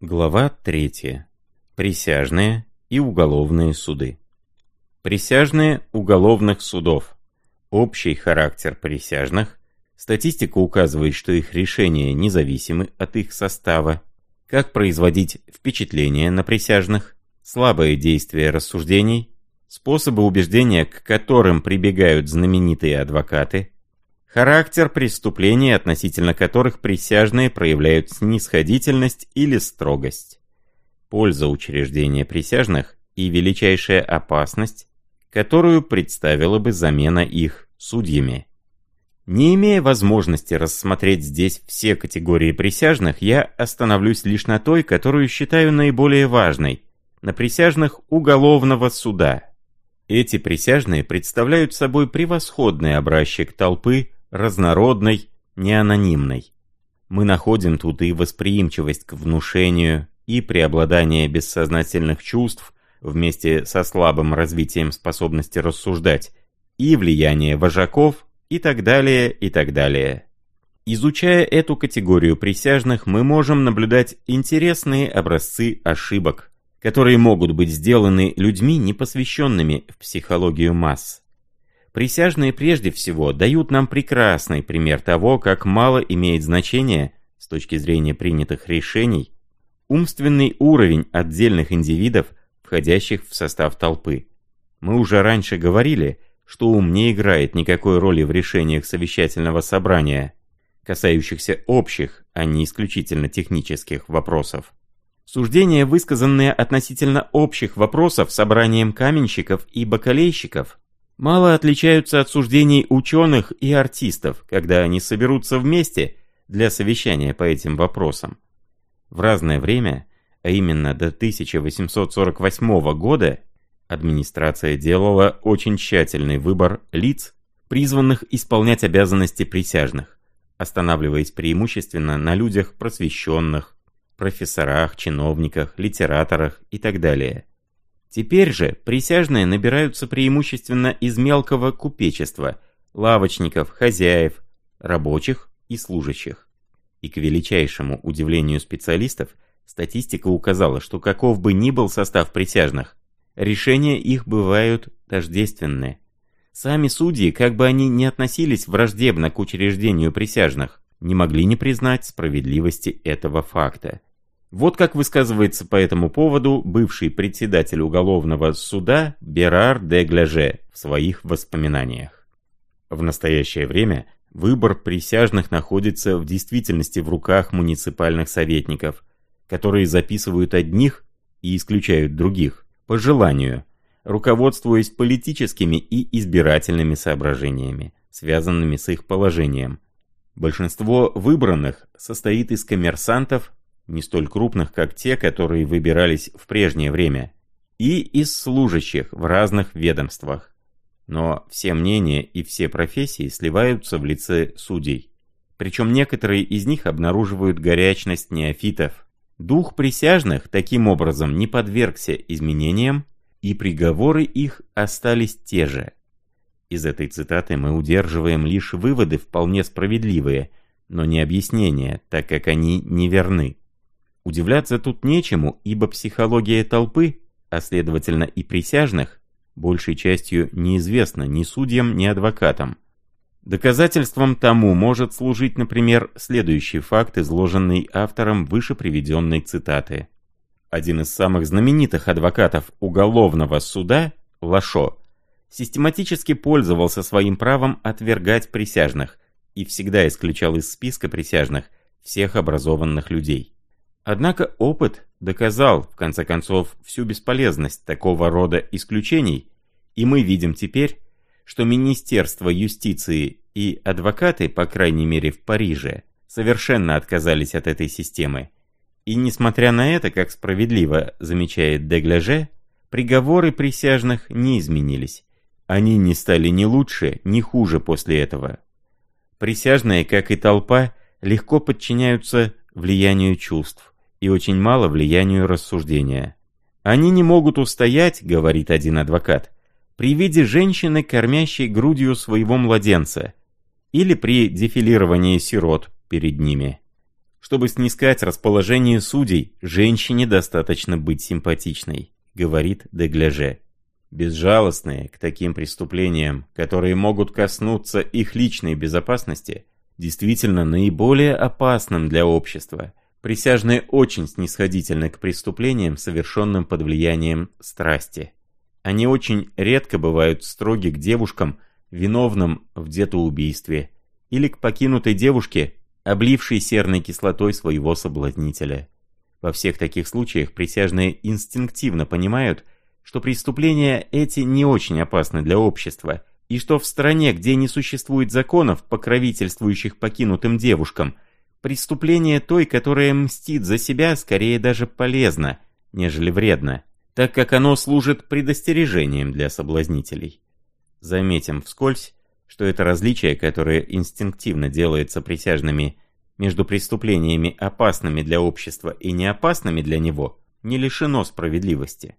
Глава 3. Присяжные и уголовные суды. Присяжные уголовных судов. Общий характер присяжных. Статистика указывает, что их решения независимы от их состава. Как производить впечатление на присяжных. Слабое действие рассуждений. Способы убеждения, к которым прибегают знаменитые адвокаты. Характер преступлений, относительно которых присяжные проявляют снисходительность или строгость. Польза учреждения присяжных и величайшая опасность, которую представила бы замена их судьями. Не имея возможности рассмотреть здесь все категории присяжных, я остановлюсь лишь на той, которую считаю наиболее важной, на присяжных уголовного суда. Эти присяжные представляют собой превосходный образчик толпы разнородной, неанонимной. Мы находим тут и восприимчивость к внушению, и преобладание бессознательных чувств вместе со слабым развитием способности рассуждать, и влияние вожаков, и так далее, и так далее. Изучая эту категорию присяжных, мы можем наблюдать интересные образцы ошибок, которые могут быть сделаны людьми, непосвященными в психологию масс. Присяжные прежде всего дают нам прекрасный пример того, как мало имеет значение, с точки зрения принятых решений, умственный уровень отдельных индивидов, входящих в состав толпы. Мы уже раньше говорили, что ум не играет никакой роли в решениях совещательного собрания, касающихся общих, а не исключительно технических вопросов. Суждения, высказанные относительно общих вопросов собранием каменщиков и бакалейщиков, мало отличаются от суждений ученых и артистов, когда они соберутся вместе для совещания по этим вопросам. В разное время, а именно до 1848 года, администрация делала очень тщательный выбор лиц, призванных исполнять обязанности присяжных, останавливаясь преимущественно на людях просвещенных, профессорах, чиновниках, литераторах и так далее. Теперь же присяжные набираются преимущественно из мелкого купечества, лавочников, хозяев, рабочих и служащих. И к величайшему удивлению специалистов, статистика указала, что каков бы ни был состав присяжных, решения их бывают тождественны. Сами судьи, как бы они ни относились враждебно к учреждению присяжных, не могли не признать справедливости этого факта. Вот как высказывается по этому поводу бывший председатель уголовного суда Берар де Гляже в своих воспоминаниях. В настоящее время выбор присяжных находится в действительности в руках муниципальных советников, которые записывают одних и исключают других, по желанию, руководствуясь политическими и избирательными соображениями, связанными с их положением. Большинство выбранных состоит из коммерсантов, не столь крупных, как те, которые выбирались в прежнее время, и из служащих в разных ведомствах. Но все мнения и все профессии сливаются в лице судей. Причем некоторые из них обнаруживают горячность неофитов. Дух присяжных таким образом не подвергся изменениям, и приговоры их остались те же. Из этой цитаты мы удерживаем лишь выводы вполне справедливые, но не объяснения, так как они неверны. Удивляться тут нечему, ибо психология толпы, а следовательно и присяжных, большей частью неизвестна ни судьям, ни адвокатам. Доказательством тому может служить, например, следующий факт, изложенный автором выше приведенной цитаты. Один из самых знаменитых адвокатов уголовного суда, Лашо, систематически пользовался своим правом отвергать присяжных и всегда исключал из списка присяжных всех образованных людей. Однако опыт доказал, в конце концов, всю бесполезность такого рода исключений, и мы видим теперь, что Министерство юстиции и адвокаты, по крайней мере в Париже, совершенно отказались от этой системы. И несмотря на это, как справедливо замечает Дегляже, приговоры присяжных не изменились. Они не стали ни лучше, ни хуже после этого. Присяжные, как и толпа, легко подчиняются влиянию чувств и очень мало влиянию рассуждения. «Они не могут устоять», — говорит один адвокат, «при виде женщины, кормящей грудью своего младенца, или при дефилировании сирот перед ними». Чтобы снискать расположение судей, женщине достаточно быть симпатичной, говорит Дегляже. Безжалостные к таким преступлениям, которые могут коснуться их личной безопасности, действительно наиболее опасным для общества. Присяжные очень снисходительны к преступлениям, совершенным под влиянием страсти. Они очень редко бывают строги к девушкам, виновным в детоубийстве, или к покинутой девушке, облившей серной кислотой своего соблазнителя. Во всех таких случаях присяжные инстинктивно понимают, что преступления эти не очень опасны для общества, и что в стране, где не существует законов, покровительствующих покинутым девушкам, преступление той, которая мстит за себя, скорее даже полезно, нежели вредно, так как оно служит предостережением для соблазнителей. Заметим вскользь, что это различие, которое инстинктивно делается присяжными между преступлениями, опасными для общества и неопасными для него, не лишено справедливости.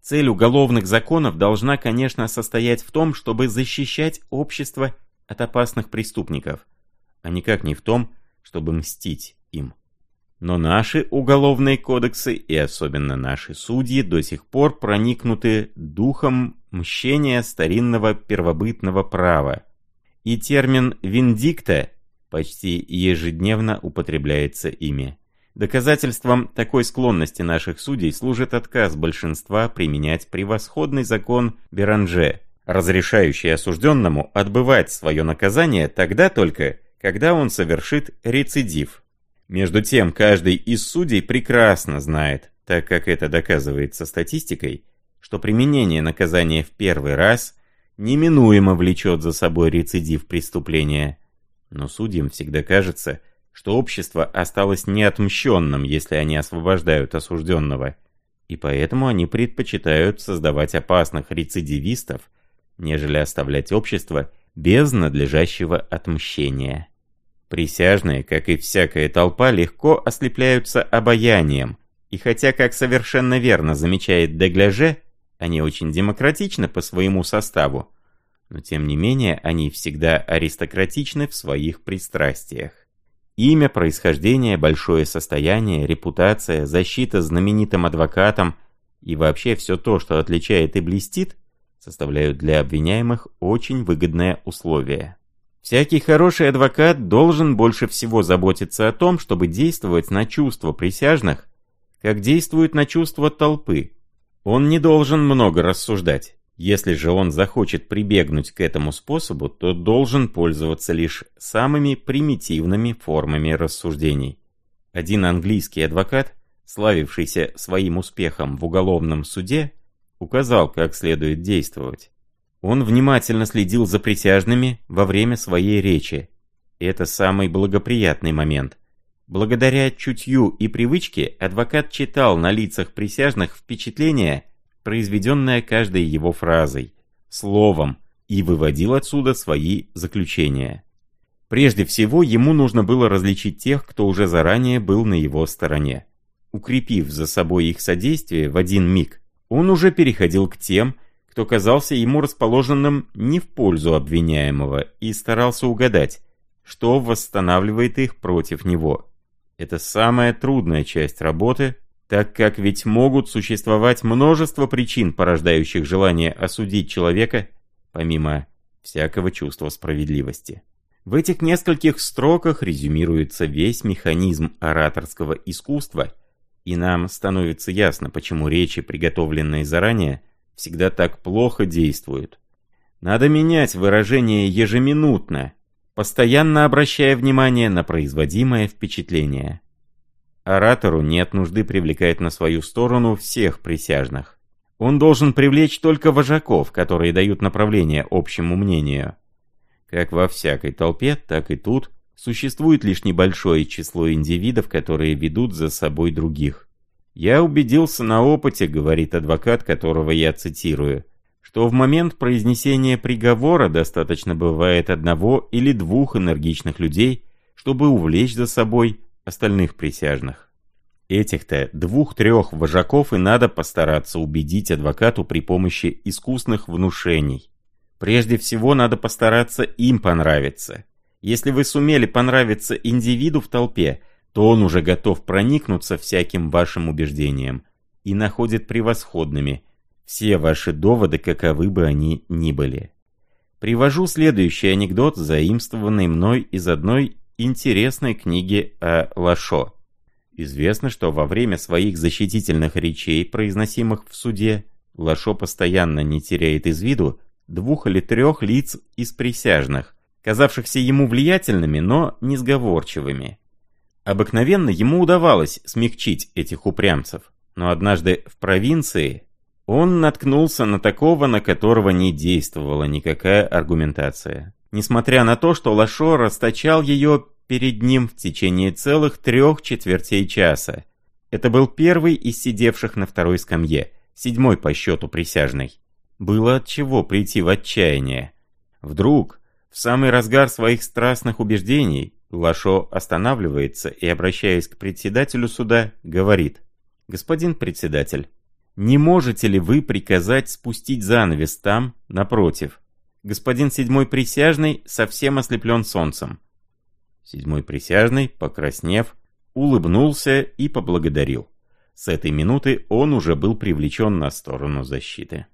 Цель уголовных законов должна, конечно, состоять в том, чтобы защищать общество от опасных преступников, а никак не в том, чтобы мстить им. Но наши уголовные кодексы, и особенно наши судьи, до сих пор проникнуты духом мщения старинного первобытного права. И термин «виндикта» почти ежедневно употребляется ими. Доказательством такой склонности наших судей служит отказ большинства применять превосходный закон Беранже, разрешающий осужденному отбывать свое наказание тогда только, когда он совершит рецидив. Между тем, каждый из судей прекрасно знает, так как это доказывается статистикой, что применение наказания в первый раз неминуемо влечет за собой рецидив преступления. Но судьям всегда кажется, что общество осталось неотмщенным, если они освобождают осужденного, и поэтому они предпочитают создавать опасных рецидивистов, нежели оставлять общество без надлежащего отмщения. Присяжные, как и всякая толпа, легко ослепляются обаянием, и хотя, как совершенно верно замечает Дегляже, они очень демократичны по своему составу, но тем не менее они всегда аристократичны в своих пристрастиях. Имя, происхождение, большое состояние, репутация, защита знаменитым адвокатом и вообще все то, что отличает и блестит, составляют для обвиняемых очень выгодное условие. Всякий хороший адвокат должен больше всего заботиться о том, чтобы действовать на чувства присяжных, как действует на чувства толпы. Он не должен много рассуждать. Если же он захочет прибегнуть к этому способу, то должен пользоваться лишь самыми примитивными формами рассуждений. Один английский адвокат, славившийся своим успехом в уголовном суде, указал, как следует действовать. Он внимательно следил за присяжными во время своей речи. Это самый благоприятный момент. Благодаря чутью и привычке адвокат читал на лицах присяжных впечатления, произведенная каждой его фразой, словом, и выводил отсюда свои заключения. Прежде всего, ему нужно было различить тех, кто уже заранее был на его стороне. Укрепив за собой их содействие в один миг, он уже переходил к тем, кто казался ему расположенным не в пользу обвиняемого и старался угадать, что восстанавливает их против него. Это самая трудная часть работы, так как ведь могут существовать множество причин, порождающих желание осудить человека, помимо всякого чувства справедливости. В этих нескольких строках резюмируется весь механизм ораторского искусства, и нам становится ясно, почему речи, приготовленные заранее, всегда так плохо действуют. Надо менять выражение ежеминутно, постоянно обращая внимание на производимое впечатление. Оратору нет нужды привлекать на свою сторону всех присяжных. Он должен привлечь только вожаков, которые дают направление общему мнению. Как во всякой толпе, так и тут существует лишь небольшое число индивидов, которые ведут за собой других. «Я убедился на опыте», — говорит адвокат, которого я цитирую, что в момент произнесения приговора достаточно бывает одного или двух энергичных людей, чтобы увлечь за собой остальных присяжных. Этих-то двух-трех вожаков и надо постараться убедить адвокату при помощи искусных внушений. Прежде всего надо постараться им понравиться. Если вы сумели понравиться индивиду в толпе, то он уже готов проникнуться всяким вашим убеждением и находит превосходными все ваши доводы, каковы бы они ни были. Привожу следующий анекдот, заимствованный мной из одной интересной книги о Лашо. Известно, что во время своих защитительных речей, произносимых в суде, Лашо постоянно не теряет из виду двух или трех лиц из присяжных, казавшихся ему влиятельными, но несговорчивыми. Обыкновенно ему удавалось смягчить этих упрямцев, но однажды в провинции он наткнулся на такого, на которого не действовала никакая аргументация. Несмотря на то, что Лашо расточал ее перед ним в течение целых трех четвертей часа. Это был первый из сидевших на второй скамье, седьмой по счету присяжный. Было от чего прийти в отчаяние. Вдруг, в самый разгар своих страстных убеждений, Лашо останавливается и, обращаясь к председателю суда, говорит «Господин председатель, не можете ли вы приказать спустить занавес там, напротив? Господин седьмой присяжный совсем ослеплен солнцем. Седьмой присяжный, покраснев, улыбнулся и поблагодарил. С этой минуты он уже был привлечен на сторону защиты.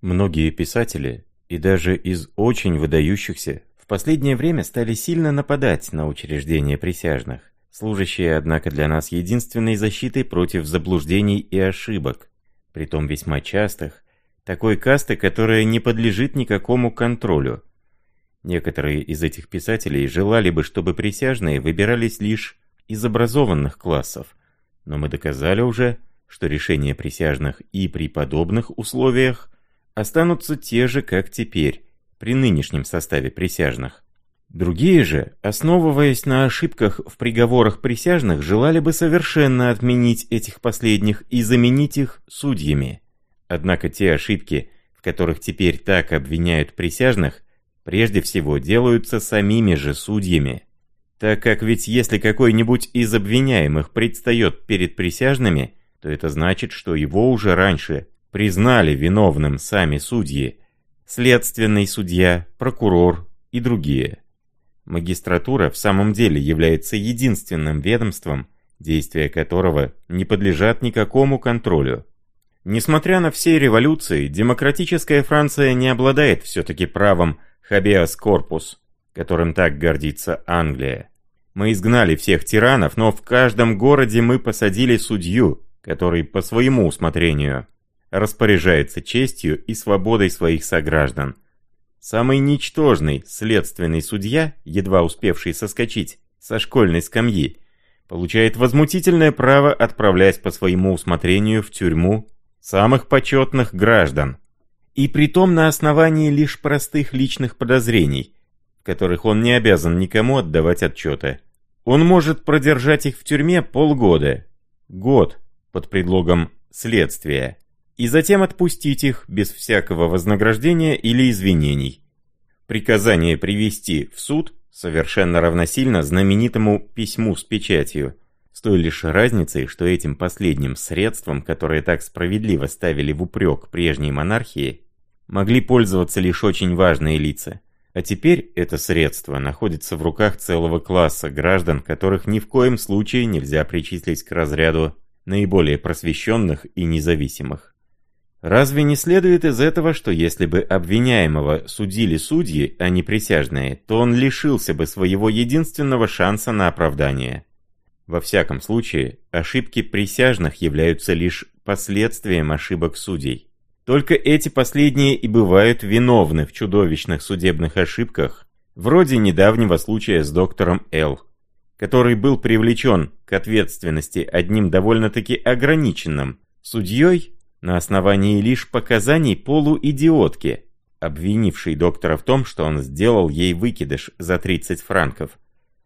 Многие писатели, и даже из очень выдающихся, последнее время стали сильно нападать на учреждения присяжных, служащие, однако, для нас единственной защитой против заблуждений и ошибок, притом весьма частых, такой касты, которая не подлежит никакому контролю, Некоторые из этих писателей желали бы, чтобы присяжные выбирались лишь из образованных классов, но мы доказали уже, что решения присяжных и при подобных условиях останутся те же, как теперь, при нынешнем составе присяжных. Другие же, основываясь на ошибках в приговорах присяжных, желали бы совершенно отменить этих последних и заменить их судьями. Однако те ошибки, в которых теперь так обвиняют присяжных, прежде всего делаются самими же судьями. Так как ведь если какой-нибудь из обвиняемых предстает перед присяжными, то это значит, что его уже раньше признали виновным сами судьи, следственный судья, прокурор и другие. Магистратура в самом деле является единственным ведомством, действия которого не подлежат никакому контролю. Несмотря на все революции, демократическая Франция не обладает все-таки правом Хабиас корпус, которым так гордится Англия. Мы изгнали всех тиранов, но в каждом городе мы посадили судью, который по своему усмотрению распоряжается честью и свободой своих сограждан. Самый ничтожный следственный судья, едва успевший соскочить со школьной скамьи, получает возмутительное право отправлять по своему усмотрению в тюрьму самых почетных граждан, и притом на основании лишь простых личных подозрений, в которых он не обязан никому отдавать отчеты. Он может продержать их в тюрьме полгода, год, под предлогом следствия, и затем отпустить их без всякого вознаграждения или извинений. Приказание привести в суд совершенно равносильно знаменитому письму с печатью, с той лишь разницей, что этим последним средством, которое так справедливо ставили в упрек прежней монархии, могли пользоваться лишь очень важные лица. А теперь это средство находится в руках целого класса граждан, которых ни в коем случае нельзя причислить к разряду наиболее просвещенных и независимых. Разве не следует из этого, что если бы обвиняемого судили судьи, а не присяжные, то он лишился бы своего единственного шанса на оправдание? Во всяком случае, ошибки присяжных являются лишь последствием ошибок судей. Только эти последние и бывают виновны в чудовищных судебных ошибках, вроде недавнего случая с доктором Л., который был привлечен к ответственности одним довольно-таки ограниченным судьей на основании лишь показаний полуидиотки, обвинившей доктора в том, что он сделал ей выкидыш за 30 франков.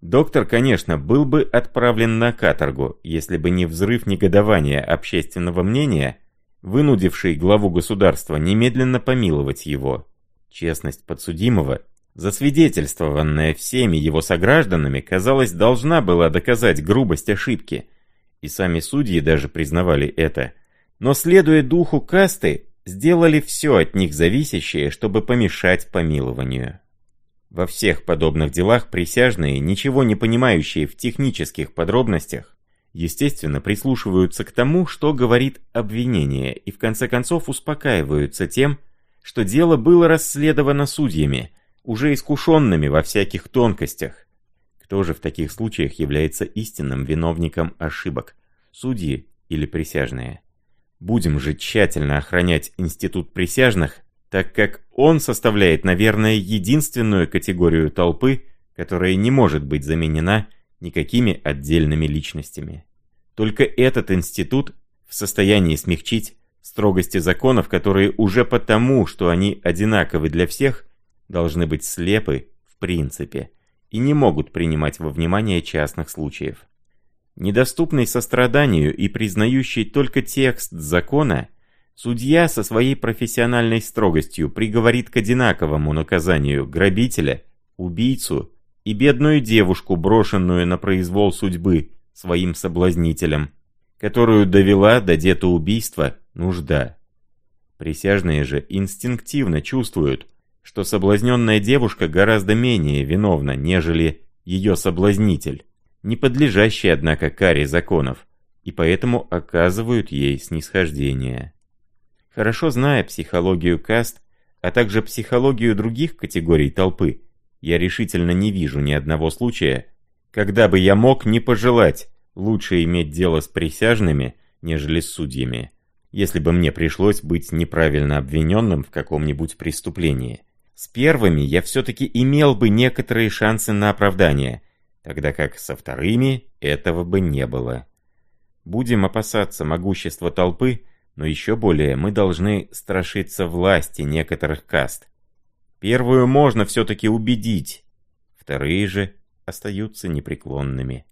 Доктор, конечно, был бы отправлен на каторгу, если бы не взрыв негодования общественного мнения – вынудивший главу государства немедленно помиловать его. Честность подсудимого, засвидетельствованная всеми его согражданами, казалось, должна была доказать грубость ошибки. И сами судьи даже признавали это. Но следуя духу касты, сделали все от них зависящее, чтобы помешать помилованию. Во всех подобных делах присяжные, ничего не понимающие в технических подробностях, естественно, прислушиваются к тому, что говорит обвинение, и в конце концов успокаиваются тем, что дело было расследовано судьями, уже искушенными во всяких тонкостях. Кто же в таких случаях является истинным виновником ошибок, судьи или присяжные? Будем же тщательно охранять институт присяжных, так как он составляет, наверное, единственную категорию толпы, которая не может быть заменена никакими отдельными личностями. Только этот институт в состоянии смягчить строгости законов, которые уже потому, что они одинаковы для всех, должны быть слепы в принципе и не могут принимать во внимание частных случаев. Недоступный состраданию и признающий только текст закона, судья со своей профессиональной строгостью приговорит к одинаковому наказанию грабителя, убийцу и бедную девушку, брошенную на произвол судьбы своим соблазнителем, которую довела до детоубийства нужда. Присяжные же инстинктивно чувствуют, что соблазненная девушка гораздо менее виновна, нежели ее соблазнитель, не подлежащий, однако, каре законов, и поэтому оказывают ей снисхождение. Хорошо зная психологию каст, а также психологию других категорий толпы, я решительно не вижу ни одного случая, когда бы я мог не пожелать лучше иметь дело с присяжными, нежели с судьями, если бы мне пришлось быть неправильно обвиненным в каком-нибудь преступлении. С первыми я все-таки имел бы некоторые шансы на оправдание, тогда как со вторыми этого бы не было. Будем опасаться могущества толпы, но еще более мы должны страшиться власти некоторых каст. Первую можно все-таки убедить, вторые же остаются непреклонными.